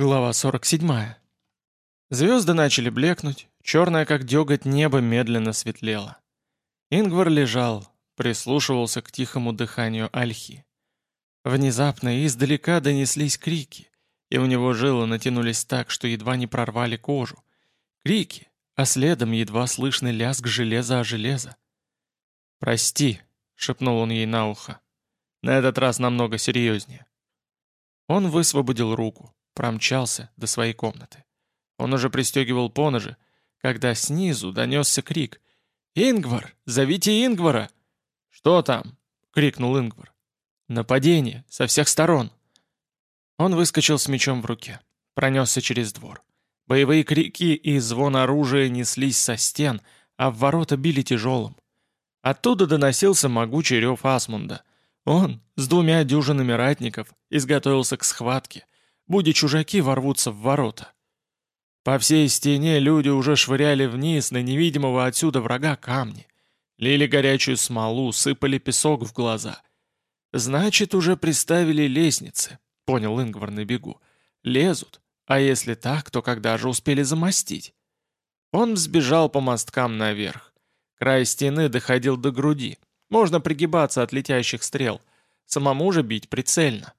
Глава 47. Звезды начали блекнуть, черное как деготь небо медленно светлело. Ингвар лежал, прислушивался к тихому дыханию ольхи. Внезапно издалека донеслись крики, и у него жилы натянулись так, что едва не прорвали кожу. Крики, а следом едва слышный лязг железа о железо. «Прости», — шепнул он ей на ухо. «На этот раз намного серьезнее». Он высвободил руку промчался до своей комнаты. Он уже пристегивал поножи, когда снизу донесся крик. «Ингвар! Зовите Ингвара!» «Что там?» — крикнул Ингвар. «Нападение! Со всех сторон!» Он выскочил с мечом в руке, пронесся через двор. Боевые крики и звон оружия неслись со стен, а в ворота били тяжелым. Оттуда доносился могучий рев Асмунда. Он, с двумя дюжинами ратников, изготовился к схватке — Буди чужаки ворвутся в ворота. По всей стене люди уже швыряли вниз на невидимого отсюда врага камни. Лили горячую смолу, сыпали песок в глаза. «Значит, уже приставили лестницы», — понял Ингвар на бегу. «Лезут. А если так, то когда же успели замостить?» Он взбежал по мосткам наверх. Край стены доходил до груди. Можно пригибаться от летящих стрел. Самому же бить прицельно.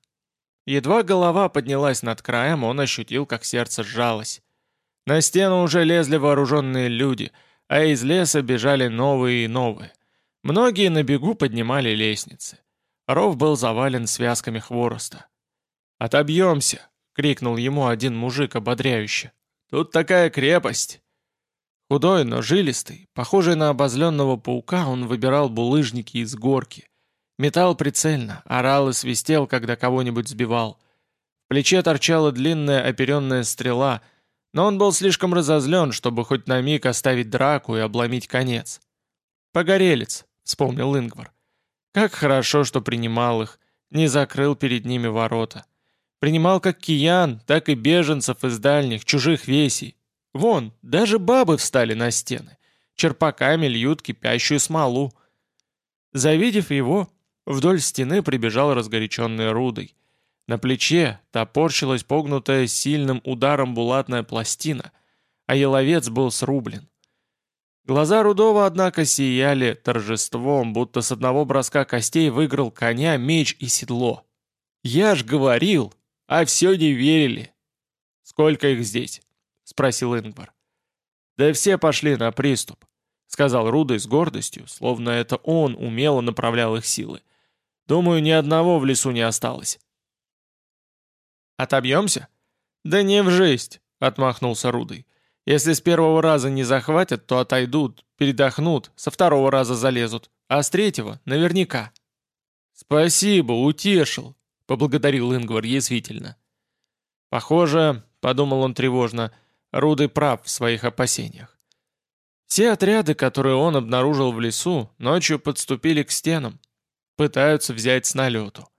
Едва голова поднялась над краем, он ощутил, как сердце сжалось. На стену уже лезли вооруженные люди, а из леса бежали новые и новые. Многие на бегу поднимали лестницы. Ров был завален связками хвороста. «Отобьемся!» — крикнул ему один мужик ободряюще. «Тут такая крепость!» Худой, но жилистый, похожий на обозленного паука, он выбирал булыжники из горки. Метал прицельно, орал и свистел, когда кого-нибудь сбивал. В плече торчала длинная оперенная стрела, но он был слишком разозлен, чтобы хоть на миг оставить драку и обломить конец. «Погорелец», — вспомнил Ингвар. «Как хорошо, что принимал их, не закрыл перед ними ворота. Принимал как киян, так и беженцев из дальних, чужих весей. Вон, даже бабы встали на стены, черпаками льют кипящую смолу. Завидев его, Вдоль стены прибежал разгоряченный Рудой. На плече топорщилась погнутая сильным ударом булатная пластина, а еловец был срублен. Глаза Рудова, однако, сияли торжеством, будто с одного броска костей выиграл коня, меч и седло. «Я ж говорил, а все не верили!» «Сколько их здесь?» — спросил Ингвар. «Да все пошли на приступ», — сказал Рудой с гордостью, словно это он умело направлял их силы. Думаю, ни одного в лесу не осталось. Отобьемся? Да не в жесть, отмахнулся Рудый. Если с первого раза не захватят, то отойдут, передохнут, со второго раза залезут, а с третьего наверняка. Спасибо, утешил, поблагодарил Ингвар язвительно. Похоже, подумал он тревожно, Рудый прав в своих опасениях. Все отряды, которые он обнаружил в лесу, ночью подступили к стенам. Пытаются взять с налету.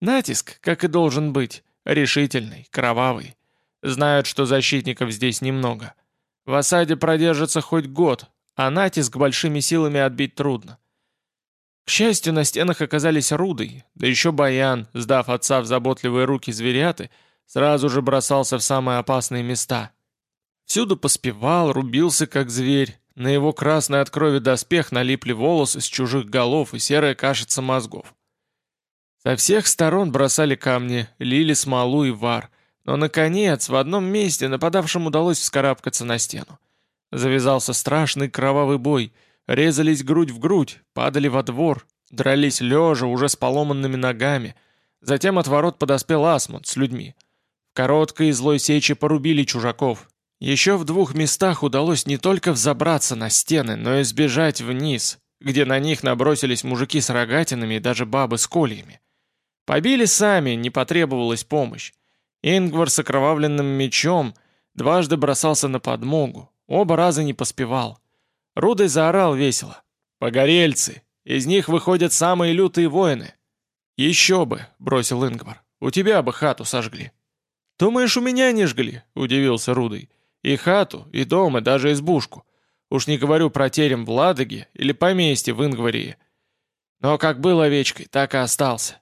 Натиск, как и должен быть, решительный, кровавый. Знают, что защитников здесь немного. В осаде продержится хоть год, а натиск большими силами отбить трудно. К счастью, на стенах оказались руды, да еще Баян, сдав отца в заботливые руки зверяты, сразу же бросался в самые опасные места. Всюду поспевал, рубился как зверь, на его красный от крови доспех налипли волосы с чужих голов и серая кашица мозгов. Со всех сторон бросали камни, лили смолу и вар, но, наконец, в одном месте нападавшим удалось вскарабкаться на стену. Завязался страшный кровавый бой, резались грудь в грудь, падали во двор, дрались лежа, уже с поломанными ногами. Затем от ворот подоспел Асмунд с людьми. В короткой и злой сече порубили чужаков, еще в двух местах удалось не только взобраться на стены, но и сбежать вниз, где на них набросились мужики с рогатинами и даже бабы с кольями. Побили сами, не потребовалась помощь. Ингвар с окровавленным мечом дважды бросался на подмогу, оба раза не поспевал. Рудой заорал весело. «Погорельцы! Из них выходят самые лютые воины!» «Еще бы!» — бросил Ингвар. «У тебя бы хату сожгли». «Думаешь, у меня не жгли?» — удивился Рудой. И хату, и дом, и даже избушку. Уж не говорю про терем в Ладоге или поместье в Ингварии. Но как был овечкой, так и остался.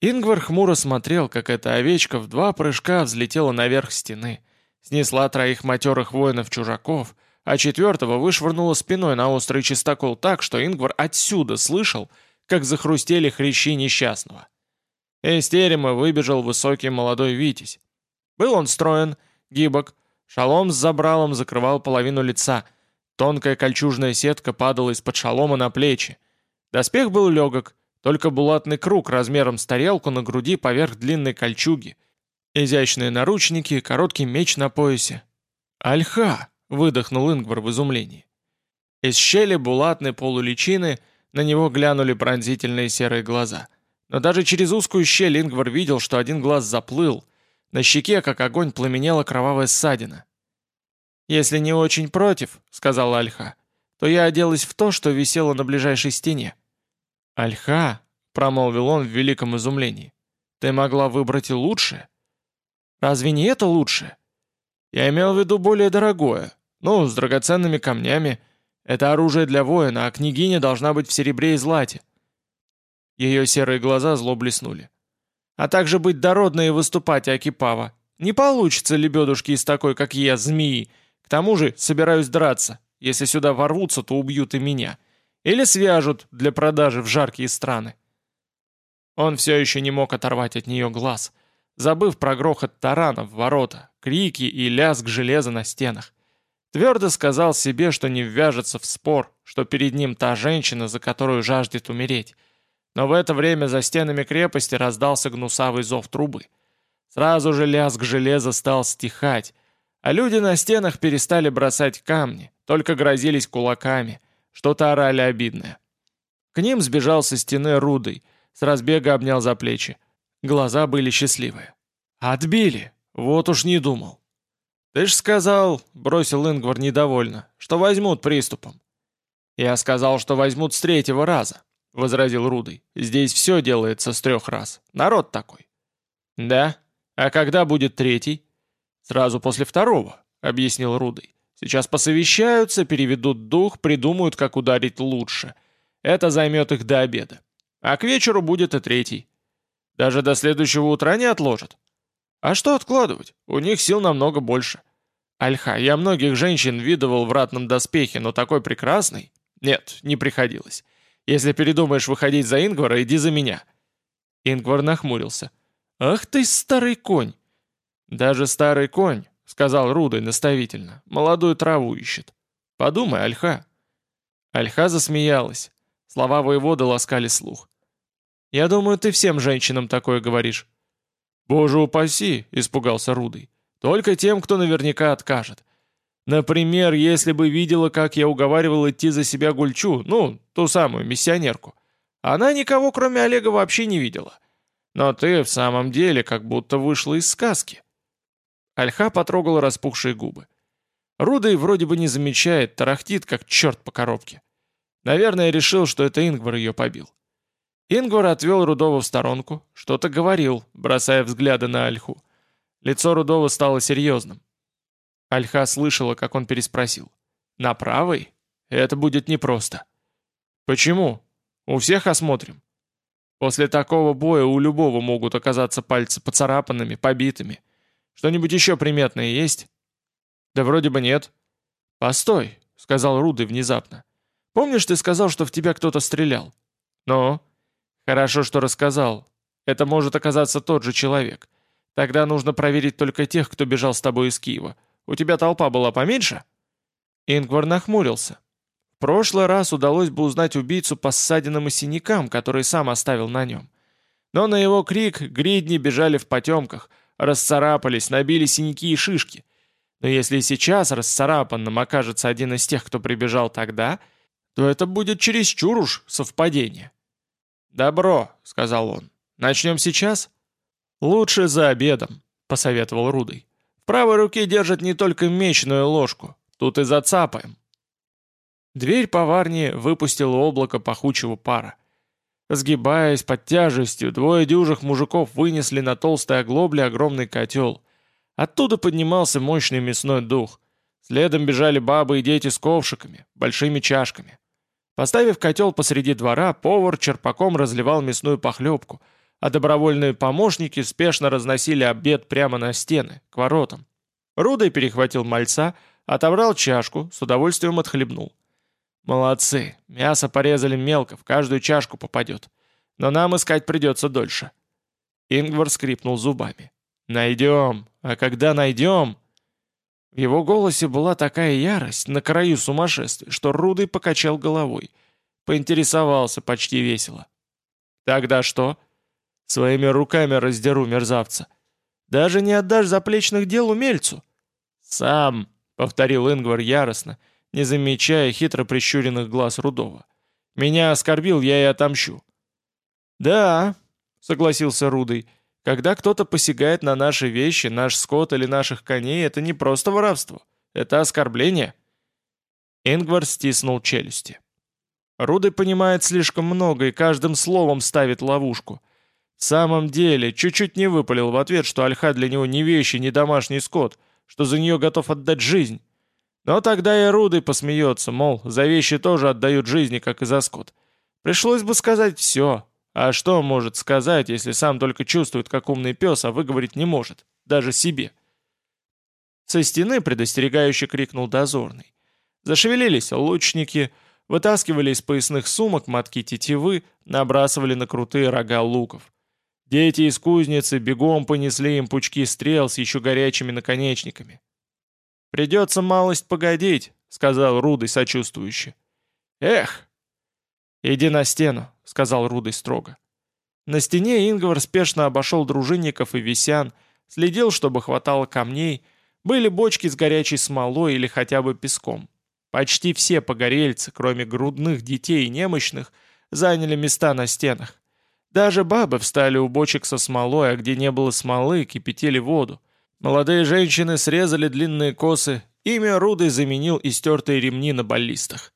Ингвар хмуро смотрел, как эта овечка в два прыжка взлетела наверх стены, снесла троих матерых воинов-чужаков, а четвертого вышвырнула спиной на острый чистокол так, что Ингвар отсюда слышал, как захрустели хрящи несчастного. Из терема выбежал высокий молодой витязь. Был он строен, гибок, шалом с забралом закрывал половину лица, тонкая кольчужная сетка падала из-под шалома на плечи. Доспех был легок, только булатный круг размером с тарелку на груди поверх длинной кольчуги. Изящные наручники, короткий меч на поясе. «Альха!» — выдохнул Ингвар в изумлении. Из щели булатной полуличины на него глянули пронзительные серые глаза. Но даже через узкую щель Ингвар видел, что один глаз заплыл. На щеке, как огонь, пламенела кровавая ссадина. «Если не очень против», — сказала Альха, — «то я оделась в то, что висело на ближайшей стене. «Альха», — промолвил он в великом изумлении, — «ты могла выбрать и лучшее». «Разве не это лучшее?» «Я имел в виду более дорогое, ну, с драгоценными камнями. Это оружие для воина, а княгиня должна быть в серебре и злате». Ее серые глаза зло блеснули. «А также быть дородной и выступать, Акипава. Не получится лебедушки из такой, как я, змеи. К тому же собираюсь драться. Если сюда ворвутся, то убьют и меня. Или свяжут для продажи в жаркие страны. Он все еще не мог оторвать от нее глаз, забыв про грохот тарана в ворота, крики и лязг железа на стенах. Твердо сказал себе, что не ввяжется в спор, что перед ним та женщина, за которую жаждет умереть. Но в это время за стенами крепости раздался гнусавый зов трубы. Сразу же лязг железа стал стихать, а люди на стенах перестали бросать камни, только грозились кулаками — что-то орали обидное. К ним сбежал со стены Рудой, с разбега обнял за плечи. Глаза были счастливые. «Отбили! Вот уж не думал!» «Ты ж сказал, — бросил Ингвар недовольно, — что возьмут приступом». «Я сказал, что возьмут с третьего раза», — возразил Рудый. «Здесь все делается с трех раз. Народ такой». «Да? А когда будет третий?» «Сразу после второго», — объяснил Рудый. Сейчас посовещаются, переведут дух, придумают, как ударить лучше. Это займет их до обеда. А к вечеру будет и третий. Даже до следующего утра не отложат. А что откладывать? У них сил намного больше. Альха, я многих женщин видывал в ратном доспехе, но такой прекрасный? Нет, не приходилось. Если передумаешь выходить за Ингвара, иди за меня. Ингвар нахмурился. Ах ты старый конь! Даже старый конь, сказал Рудой наставительно. «Молодую траву ищет. Подумай, Альха». Альха засмеялась. Слова воевода ласкали слух. «Я думаю, ты всем женщинам такое говоришь». «Боже упаси!» — испугался Рудый. «Только тем, кто наверняка откажет. Например, если бы видела, как я уговаривал идти за себя Гульчу, ну, ту самую миссионерку. Она никого, кроме Олега, вообще не видела. Но ты в самом деле как будто вышла из сказки. Альха потрогал распухшие губы. Рудой вроде бы не замечает, тарахтит, как черт по коробке. Наверное, решил, что это Ингвар ее побил. Ингвар отвел Рудова в сторонку, что-то говорил, бросая взгляды на Альху. Лицо Рудова стало серьезным. Альха слышала, как он переспросил. «На правой? Это будет непросто». «Почему? У всех осмотрим». После такого боя у любого могут оказаться пальцы поцарапанными, побитыми. Что-нибудь еще приметное есть?» «Да вроде бы нет». «Постой», — сказал Руды внезапно. «Помнишь, ты сказал, что в тебя кто-то стрелял?» «Ну?» «Хорошо, что рассказал. Это может оказаться тот же человек. Тогда нужно проверить только тех, кто бежал с тобой из Киева. У тебя толпа была поменьше?» Ингвар нахмурился. В прошлый раз удалось бы узнать убийцу по ссадинам и синякам, которые сам оставил на нем. Но на его крик гридни бежали в потемках — расцарапались, набили синяки и шишки. Но если сейчас расцарапанным окажется один из тех, кто прибежал тогда, то это будет чересчур уж совпадение. «Добро», — сказал он. «Начнем сейчас?» «Лучше за обедом», — посоветовал Рудый. «В правой руке держит не только меч, но и ложку. Тут и зацапаем». Дверь поварни выпустила облако пахучего пара. Сгибаясь под тяжестью, двое дюжих мужиков вынесли на толстой оглобле огромный котел. Оттуда поднимался мощный мясной дух. Следом бежали бабы и дети с ковшиками, большими чашками. Поставив котел посреди двора, повар черпаком разливал мясную похлебку, а добровольные помощники спешно разносили обед прямо на стены, к воротам. Рудой перехватил мальца, отобрал чашку, с удовольствием отхлебнул. «Молодцы, мясо порезали мелко, в каждую чашку попадет. Но нам искать придется дольше». Ингвар скрипнул зубами. «Найдем, а когда найдем...» В его голосе была такая ярость, на краю сумасшествия, что Рудый покачал головой. Поинтересовался почти весело. «Тогда что?» «Своими руками раздеру мерзавца. Даже не отдашь заплечных дел умельцу?» «Сам», — повторил Ингвар яростно, не замечая хитро прищуренных глаз Рудова. «Меня оскорбил, я и отомщу». «Да», — согласился Рудый, — «когда кто-то посягает на наши вещи, наш скот или наших коней, это не просто воровство, это оскорбление». Ингвар стиснул челюсти. Рудый понимает слишком много и каждым словом ставит ловушку. В самом деле, чуть-чуть не выпалил в ответ, что Альха для него не вещи, не домашний скот, что за нее готов отдать жизнь. Но тогда и Рудый посмеется, мол, за вещи тоже отдают жизни, как и за скот. Пришлось бы сказать все. А что может сказать, если сам только чувствует, как умный пес, а выговорить не может, даже себе? Со стены предостерегающе крикнул дозорный. Зашевелились лучники, вытаскивали из поясных сумок мотки тетивы, набрасывали на крутые рога луков. Дети из кузницы бегом понесли им пучки стрел с еще горячими наконечниками. «Придется малость погодить», — сказал Рудый сочувствующе. «Эх!» «Иди на стену», — сказал Рудый строго. На стене Ингвар спешно обошел дружинников и висян, следил, чтобы хватало камней, были бочки с горячей смолой или хотя бы песком. Почти все погорельцы, кроме грудных детей и немощных, заняли места на стенах. Даже бабы встали у бочек со смолой, а где не было смолы, кипятили воду. Молодые женщины срезали длинные косы, имя Рудой заменил истертые ремни на баллистах.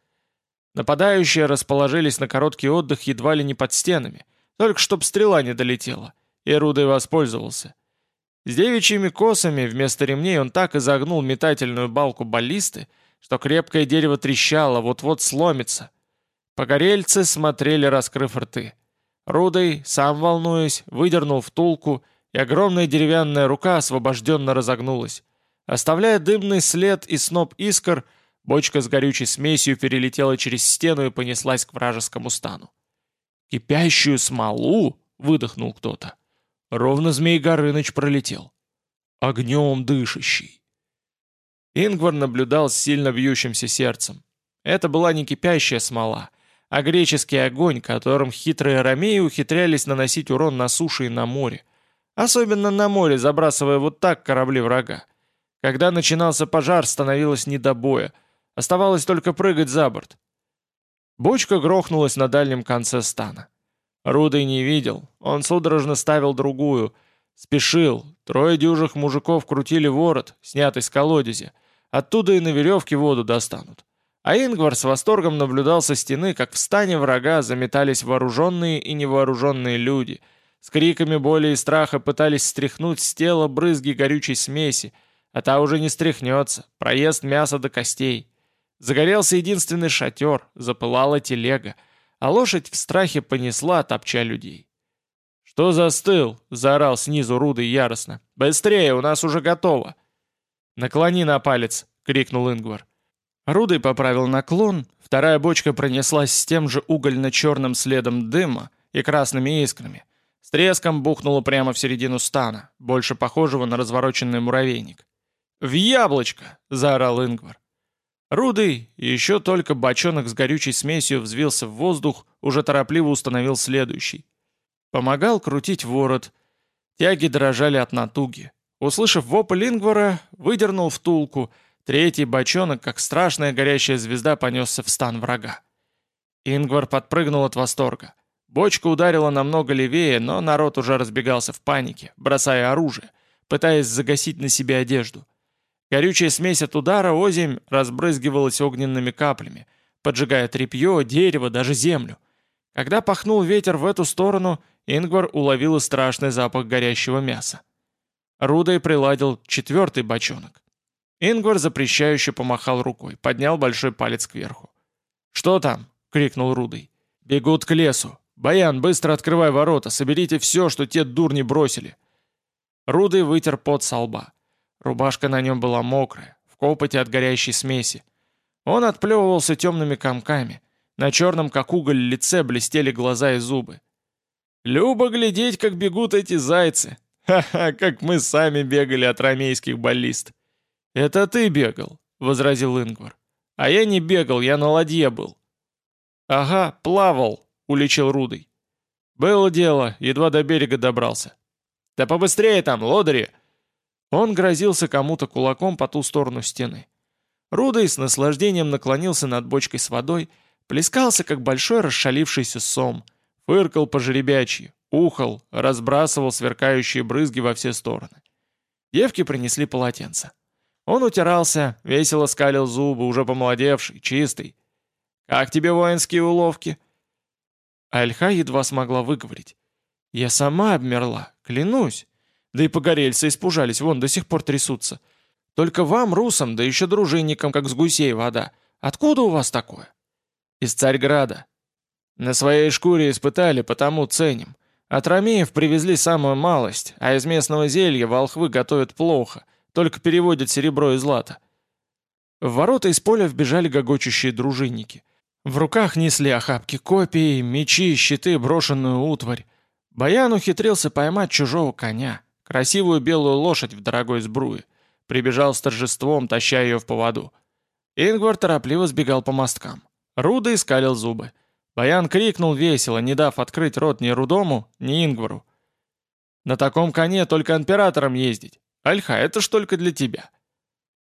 Нападающие расположились на короткий отдых едва ли не под стенами, только чтоб стрела не долетела, и Рудой воспользовался. С девичьими косами вместо ремней он так изогнул метательную балку баллисты, что крепкое дерево трещало, вот-вот сломится. Погорельцы смотрели, раскрыв рты. Рудой, сам волнуясь, выдернул втулку и огромная деревянная рука освобожденно разогнулась. Оставляя дымный след и сноп искр, бочка с горючей смесью перелетела через стену и понеслась к вражескому стану. «Кипящую смолу!» — выдохнул кто-то. Ровно Змей Горыныч пролетел. «Огнем дышащий!» Ингвар наблюдал с сильно бьющимся сердцем. Это была не кипящая смола, а греческий огонь, которым хитрые ромеи ухитрялись наносить урон на суше и на море. Особенно на море, забрасывая вот так корабли врага. Когда начинался пожар, становилось не до боя. Оставалось только прыгать за борт. Бочка грохнулась на дальнем конце стана. Рудой не видел. Он судорожно ставил другую. Спешил. Трое дюжих мужиков крутили ворот, снятый с колодезя. Оттуда и на веревке воду достанут. А Ингвар с восторгом наблюдал со стены, как в стане врага заметались вооруженные и невооруженные люди — с криками боли и страха пытались стряхнуть с тела брызги горючей смеси, а та уже не стряхнется, проест мясо до костей. Загорелся единственный шатер, запылала телега, а лошадь в страхе понесла, топча людей. «Что застыл?» — заорал снизу Рудый яростно. «Быстрее, у нас уже готово!» «Наклони на палец!» — крикнул Ингвар. Рудый поправил наклон, вторая бочка пронеслась с тем же угольно-черным следом дыма и красными искрами — с треском бухнуло прямо в середину стана, больше похожего на развороченный муравейник. «В яблочко!» — заорал Ингвар. Рудый, еще только бочонок с горючей смесью взвился в воздух, уже торопливо установил следующий. Помогал крутить ворот. Тяги дрожали от натуги. Услышав вопль Ингвара, выдернул втулку. Третий бочонок, как страшная горящая звезда, понесся в стан врага. Ингвар подпрыгнул от восторга. Бочка ударила намного левее, но народ уже разбегался в панике, бросая оружие, пытаясь загасить на себе одежду. Горючая смесь от удара озимь разбрызгивалась огненными каплями, поджигая тряпье, дерево, даже землю. Когда пахнул ветер в эту сторону, Ингвар уловил страшный запах горящего мяса. Рудой приладил четвертый бочонок. Ингвар запрещающе помахал рукой, поднял большой палец кверху. «Что там?» — крикнул Рудой. «Бегут к лесу. «Баян, быстро открывай ворота, соберите все, что те дурни бросили!» Рудый вытер пот со лба. Рубашка на нем была мокрая, в копоте от горящей смеси. Он отплевывался темными комками. На черном, как уголь, лице блестели глаза и зубы. «Любо глядеть, как бегут эти зайцы! Ха-ха, как мы сами бегали от ромейских баллист!» «Это ты бегал», — возразил Ингвар. «А я не бегал, я на ладье был». «Ага, плавал», — уличил Рудый. «Было дело, едва до берега добрался». «Да побыстрее там, лодыри!» Он грозился кому-то кулаком по ту сторону стены. Рудой с наслаждением наклонился над бочкой с водой, плескался, как большой расшалившийся сом, фыркал по жеребячьи, ухал, разбрасывал сверкающие брызги во все стороны. Девки принесли полотенце. Он утирался, весело скалил зубы, уже помолодевший, чистый. «Как тебе воинские уловки?» Альха едва смогла выговорить. «Я сама обмерла, клянусь. Да и погорельцы испужались, вон до сих пор трясутся. Только вам, русам, да еще дружинникам, как с гусей вода. Откуда у вас такое?» «Из Царьграда». «На своей шкуре испытали, потому ценим. От ромеев привезли самую малость, а из местного зелья волхвы готовят плохо, только переводят серебро и злато». В ворота из поля вбежали гогочущие дружинники. В руках несли охапки копий, мечи, щиты, брошенную утварь. Баян ухитрился поймать чужого коня, красивую белую лошадь в дорогой сбруе. Прибежал с торжеством, таща ее в поводу. Ингвар торопливо сбегал по мосткам. Руда искалил зубы. Баян крикнул весело, не дав открыть рот ни Рудому, ни Ингвару. «На таком коне только императором ездить. Альха, это ж только для тебя».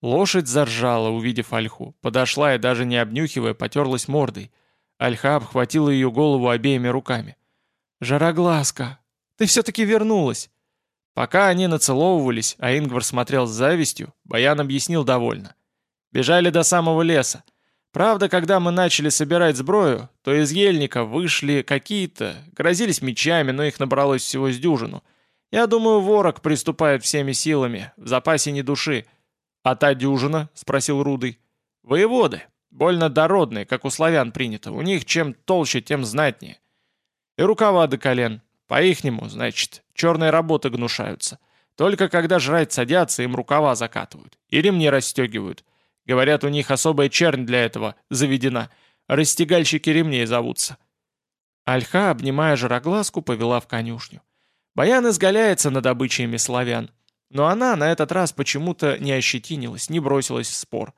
Лошадь заржала, увидев Альху, подошла и даже не обнюхивая, потерлась мордой. Альха обхватила ее голову обеими руками. «Жароглазка, ты все-таки вернулась!» Пока они нацеловывались, а Ингвар смотрел с завистью, Баян объяснил довольно. Бежали до самого леса. Правда, когда мы начали собирать сброю, то из ельника вышли какие-то, грозились мечами, но их набралось всего с дюжину. Я думаю, ворог приступает всеми силами, в запасе ни души. «А та дюжина?» — спросил Рудый. «Воеводы. Больно дородные, как у славян принято. У них чем толще, тем знатнее. И рукава до колен. По-ихнему, значит, черные работы гнушаются. Только когда жрать садятся, им рукава закатывают. И ремни расстегивают. Говорят, у них особая чернь для этого заведена. Растягальщики ремней зовутся. Альха, обнимая жироглазку, повела в конюшню. Баян изгаляется над обычаями славян. Но она на этот раз почему-то не ощетинилась, не бросилась в спор.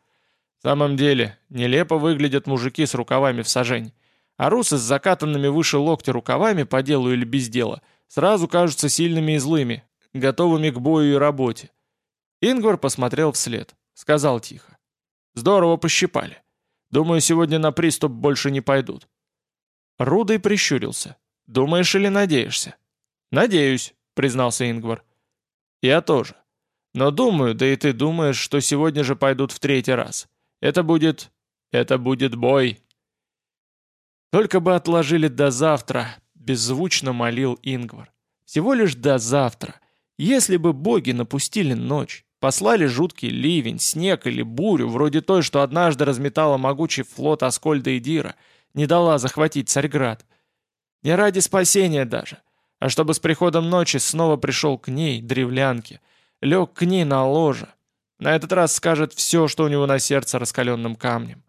В самом деле, нелепо выглядят мужики с рукавами в сажень. А русы с закатанными выше локтя рукавами по делу или без дела сразу кажутся сильными и злыми, готовыми к бою и работе. Ингвар посмотрел вслед, сказал тихо. «Здорово пощипали. Думаю, сегодня на приступ больше не пойдут». Рудый прищурился. «Думаешь или надеешься?» «Надеюсь», — признался Ингвар. «Я тоже. Но думаю, да и ты думаешь, что сегодня же пойдут в третий раз. Это будет... это будет бой». «Только бы отложили до завтра», — беззвучно молил Ингвар. «Всего лишь до завтра. Если бы боги напустили ночь, послали жуткий ливень, снег или бурю, вроде той, что однажды разметала могучий флот Аскольда и Дира, не дала захватить Царьград. Не ради спасения даже, а чтобы с приходом ночи снова пришел к ней, древлянке, лег к ней на ложе. На этот раз скажет все, что у него на сердце раскаленным камнем.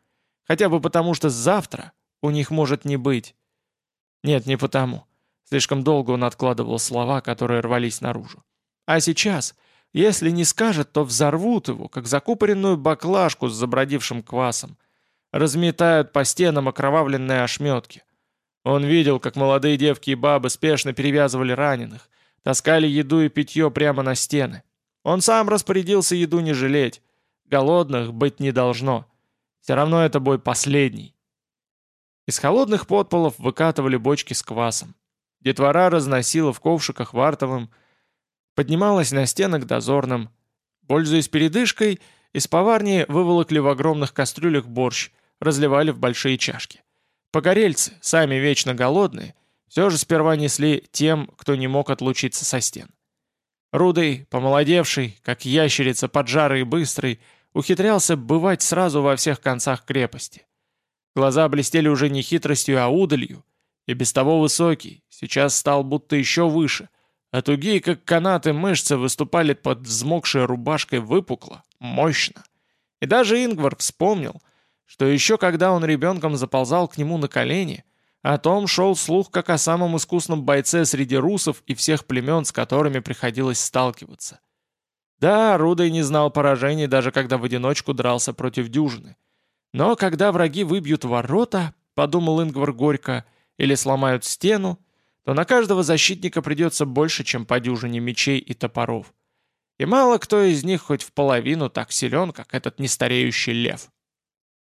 Хотя бы потому, что завтра у них может не быть. Нет, не потому. Слишком долго он откладывал слова, которые рвались наружу. А сейчас, если не скажет, то взорвут его, как закупоренную баклажку с забродившим квасом. Разметают по стенам окровавленные ошметки. Он видел, как молодые девки и бабы спешно перевязывали раненых, таскали еду и питье прямо на стены. Он сам распорядился еду не жалеть. Голодных быть не должно. Все равно это бой последний. Из холодных подполов выкатывали бочки с квасом. Детвора разносила в ковшиках вартовым, поднималась на стены к дозорным. Пользуясь передышкой, из поварни выволокли в огромных кастрюлях борщ, разливали в большие чашки. Погорельцы, сами вечно голодные, все же сперва несли тем, кто не мог отлучиться со стен. Рудый, помолодевший, как ящерица поджарый и быстрый, ухитрялся бывать сразу во всех концах крепости. Глаза блестели уже не хитростью, а удалью. И без того высокий, сейчас стал будто еще выше, а тугие, как канаты, мышцы выступали под взмокшей рубашкой выпукло, мощно. И даже Ингвар вспомнил, что еще когда он ребенком заползал к нему на колени, о том шел слух как о самом искусном бойце среди русов и всех племен, с которыми приходилось сталкиваться. Да, Рудой не знал поражений, даже когда в одиночку дрался против дюжины. Но когда враги выбьют ворота, подумал Ингвар горько, или сломают стену, то на каждого защитника придется больше, чем по дюжине мечей и топоров. И мало кто из них хоть в половину так силен, как этот нестареющий лев.